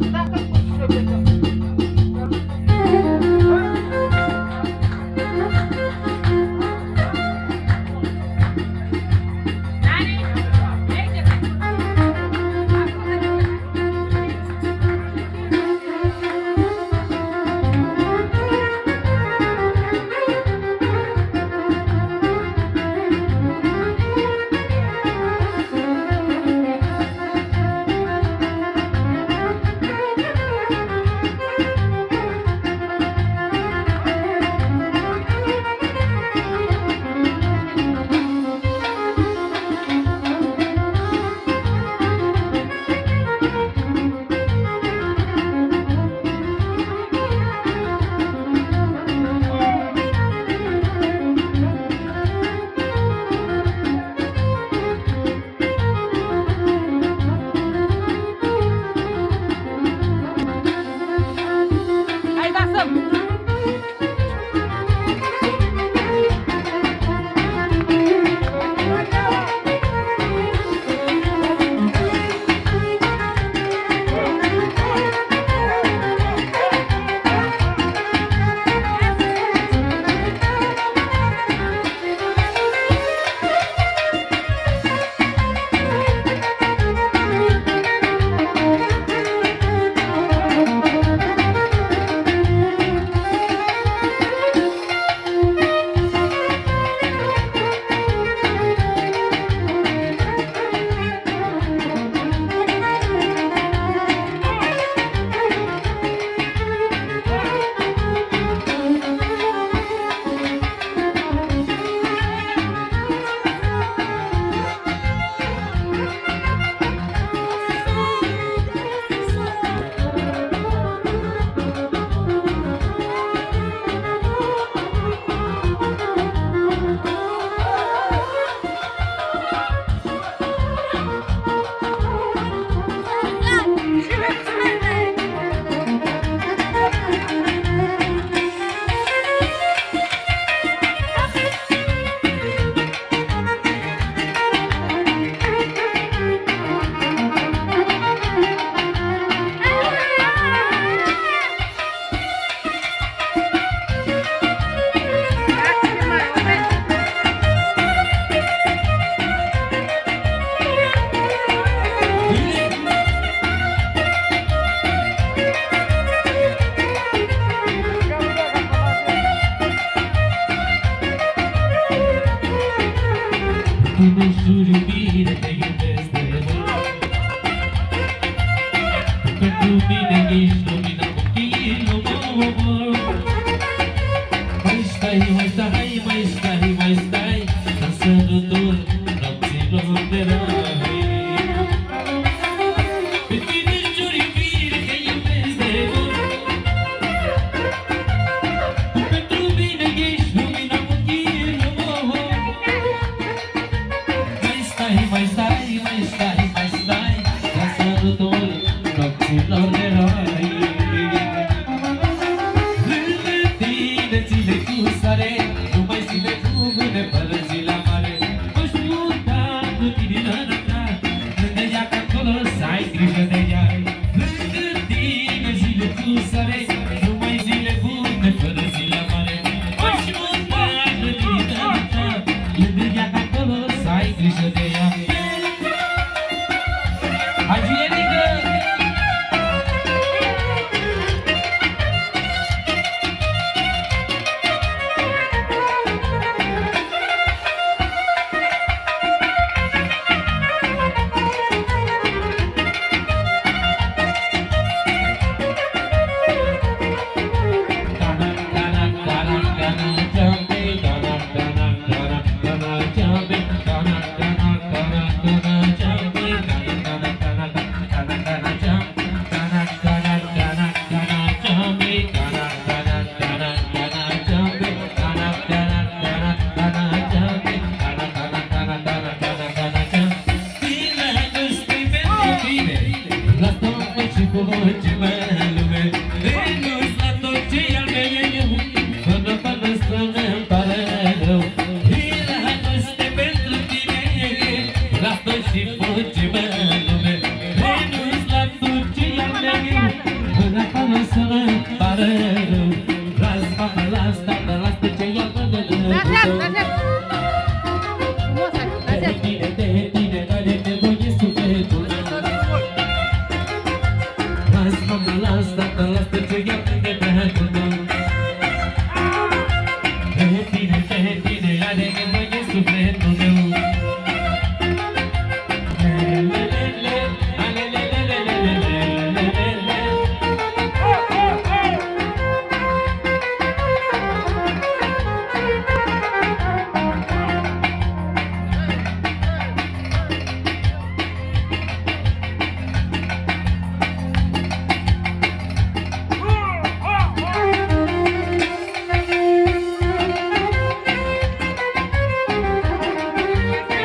Sachen zu și fugi Krishna tot ce i-am afară